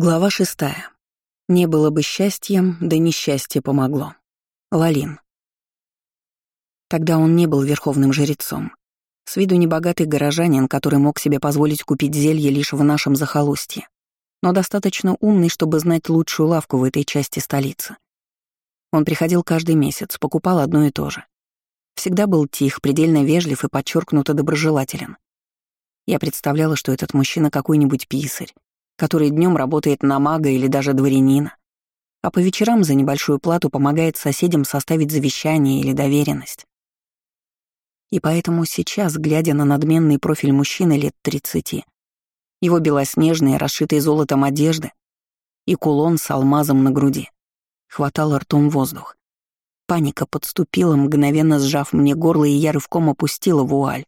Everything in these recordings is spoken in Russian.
Глава шестая. Не было бы счастьем, да несчастье помогло. Лалин. Тогда он не был верховным жрецом. С виду небогатый горожанин, который мог себе позволить купить зелье лишь в нашем захолустье, но достаточно умный, чтобы знать лучшую лавку в этой части столицы. Он приходил каждый месяц, покупал одно и то же. Всегда был тих, предельно вежлив и подчеркнуто доброжелателен. Я представляла, что этот мужчина какой-нибудь писарь, который днем работает на мага или даже дворянина, а по вечерам за небольшую плату помогает соседям составить завещание или доверенность. И поэтому сейчас, глядя на надменный профиль мужчины лет 30, его белоснежные, расшитые золотом одежды и кулон с алмазом на груди, хватал ртом воздух. Паника подступила, мгновенно сжав мне горло, и я рывком опустила вуаль,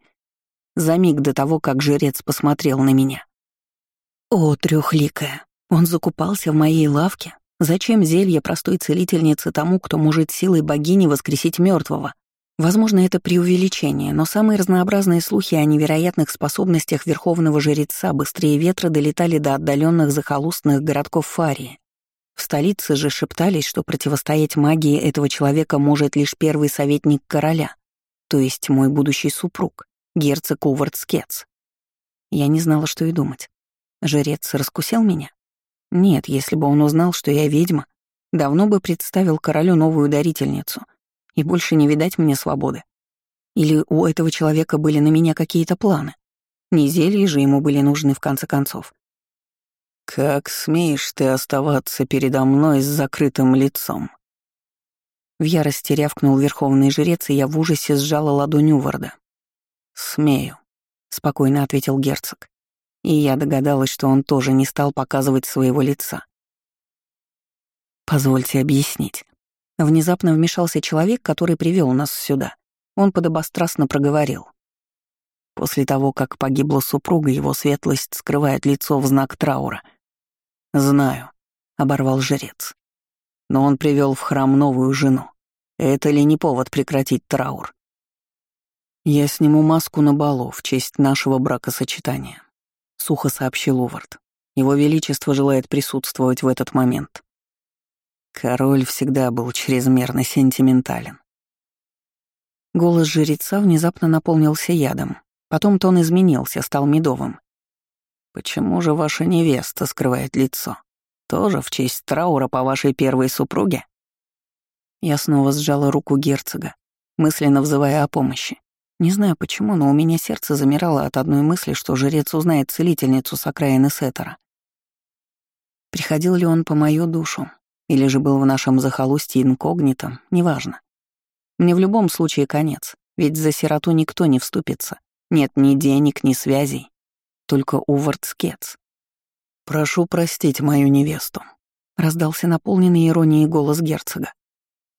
за миг до того, как жрец посмотрел на меня. О, трехликая, он закупался в моей лавке. Зачем зелье простой целительницы тому, кто может силой богини воскресить мертвого? Возможно, это преувеличение, но самые разнообразные слухи о невероятных способностях верховного жреца быстрее ветра долетали до отдаленных захолустных городков Фарии. В столице же шептались, что противостоять магии этого человека может лишь первый советник короля, то есть мой будущий супруг, герцог Увард Скетс. Я не знала, что и думать. Жрец раскусил меня? Нет, если бы он узнал, что я ведьма, давно бы представил королю новую дарительницу, и больше не видать мне свободы. Или у этого человека были на меня какие-то планы? Не зелья же ему были нужны в конце концов. «Как смеешь ты оставаться передо мной с закрытым лицом?» В ярости рявкнул верховный жрец, и я в ужасе сжала ладонь Уварда. «Смею», — спокойно ответил герцог и я догадалась, что он тоже не стал показывать своего лица. «Позвольте объяснить». Внезапно вмешался человек, который привел нас сюда. Он подобострастно проговорил. После того, как погибла супруга, его светлость скрывает лицо в знак траура. «Знаю», — оборвал жрец. «Но он привел в храм новую жену. Это ли не повод прекратить траур?» «Я сниму маску на балу в честь нашего бракосочетания сухо сообщил Увард. Его Величество желает присутствовать в этот момент. Король всегда был чрезмерно сентиментален. Голос жреца внезапно наполнился ядом. Потом тон изменился, стал медовым. «Почему же ваша невеста скрывает лицо? Тоже в честь траура по вашей первой супруге?» Я снова сжала руку герцога, мысленно взывая о помощи. Не знаю почему, но у меня сердце замирало от одной мысли, что жрец узнает целительницу с окраины Сеттера. Приходил ли он по мою душу, или же был в нашем захолустье инкогнито, неважно. Мне в любом случае конец, ведь за сироту никто не вступится. Нет ни денег, ни связей. Только Увард Скетс. «Прошу простить мою невесту», — раздался наполненный иронией голос герцога.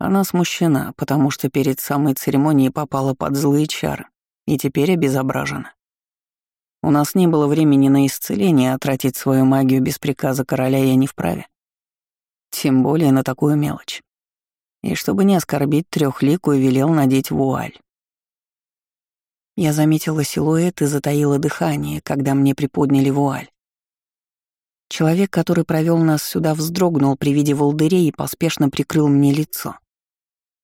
Она смущена, потому что перед самой церемонией попала под злые чары и теперь обезображена. У нас не было времени на исцеление, а тратить свою магию без приказа короля я не вправе. Тем более на такую мелочь. И чтобы не оскорбить трехликую, велел надеть вуаль. Я заметила силуэт и затаила дыхание, когда мне приподняли вуаль. Человек, который провел нас сюда, вздрогнул при виде волдырей и поспешно прикрыл мне лицо.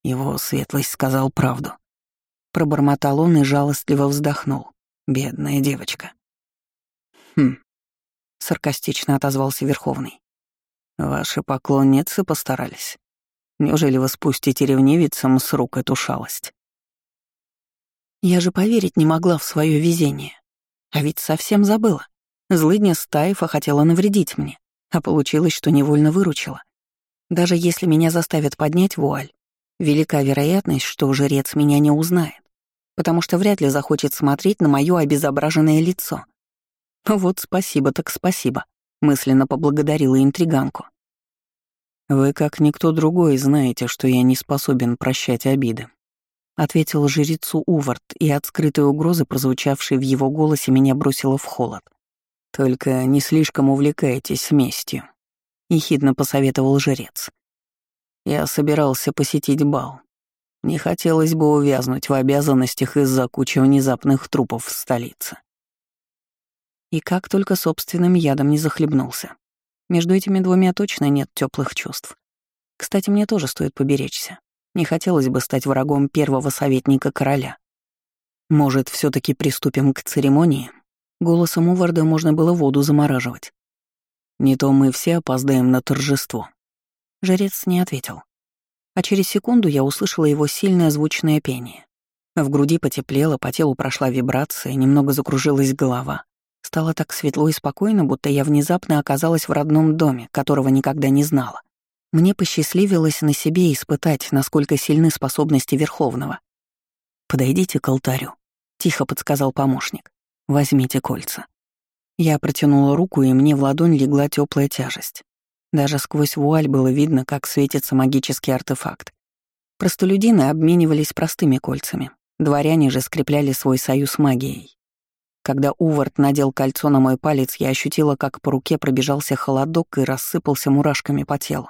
Его светлость сказал правду. Пробормотал он и жалостливо вздохнул. Бедная девочка. Хм. Саркастично отозвался Верховный. Ваши поклонницы постарались. Неужели вы спустите ревнивицам с рук эту шалость? Я же поверить не могла в свое везение. А ведь совсем забыла. Злыдня Стаифа хотела навредить мне, а получилось, что невольно выручила. Даже если меня заставят поднять вуаль, Велика вероятность, что жрец меня не узнает, потому что вряд ли захочет смотреть на мое обезображенное лицо. Вот спасибо так спасибо, мысленно поблагодарила интриганку. «Вы, как никто другой, знаете, что я не способен прощать обиды», — ответил жрецу Увард, и от скрытой угрозы, прозвучавшей в его голосе, меня бросило в холод. «Только не слишком увлекайтесь местью», — ехидно посоветовал жрец. Я собирался посетить бал. Не хотелось бы увязнуть в обязанностях из-за кучи внезапных трупов в столице. И как только собственным ядом не захлебнулся. Между этими двумя точно нет теплых чувств. Кстати, мне тоже стоит поберечься. Не хотелось бы стать врагом первого советника короля. Может, все таки приступим к церемонии? Голосом Уварда можно было воду замораживать. Не то мы все опоздаем на торжество. Жрец не ответил. А через секунду я услышала его сильное звучное пение. В груди потеплело, по телу прошла вибрация, немного закружилась голова. Стало так светло и спокойно, будто я внезапно оказалась в родном доме, которого никогда не знала. Мне посчастливилось на себе испытать, насколько сильны способности Верховного. «Подойдите к алтарю», — тихо подсказал помощник. «Возьмите кольца». Я протянула руку, и мне в ладонь легла теплая тяжесть. Даже сквозь вуаль было видно, как светится магический артефакт. Простолюдины обменивались простыми кольцами, дворяне же скрепляли свой союз магией. Когда Увард надел кольцо на мой палец, я ощутила, как по руке пробежался холодок и рассыпался мурашками по телу.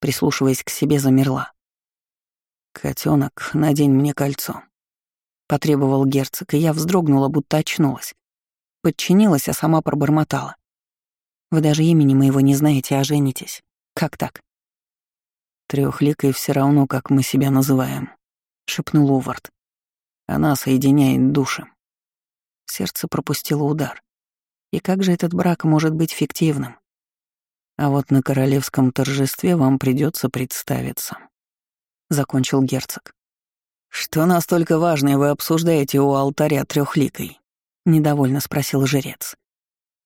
Прислушиваясь к себе, замерла. Котенок, надень мне кольцо», — потребовал герцог, и я вздрогнула, будто очнулась. Подчинилась, а сама пробормотала. «Вы даже имени моего не знаете, а женитесь. Как так?» «Трёхликой все равно, как мы себя называем», — шепнул Увард. «Она соединяет души». Сердце пропустило удар. И как же этот брак может быть фиктивным? А вот на королевском торжестве вам придется представиться. Закончил герцог. Что настолько важное вы обсуждаете у алтаря трехликой? — недовольно спросил жрец.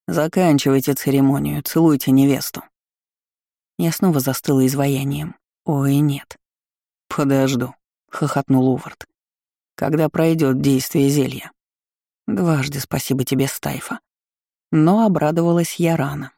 «Заканчивайте церемонию, целуйте невесту». Я снова застыла изваянием. Ой, нет. «Подожду», — хохотнул Увард. «Когда пройдет действие зелья». «Дважды спасибо тебе, Стайфа». Но обрадовалась я рано.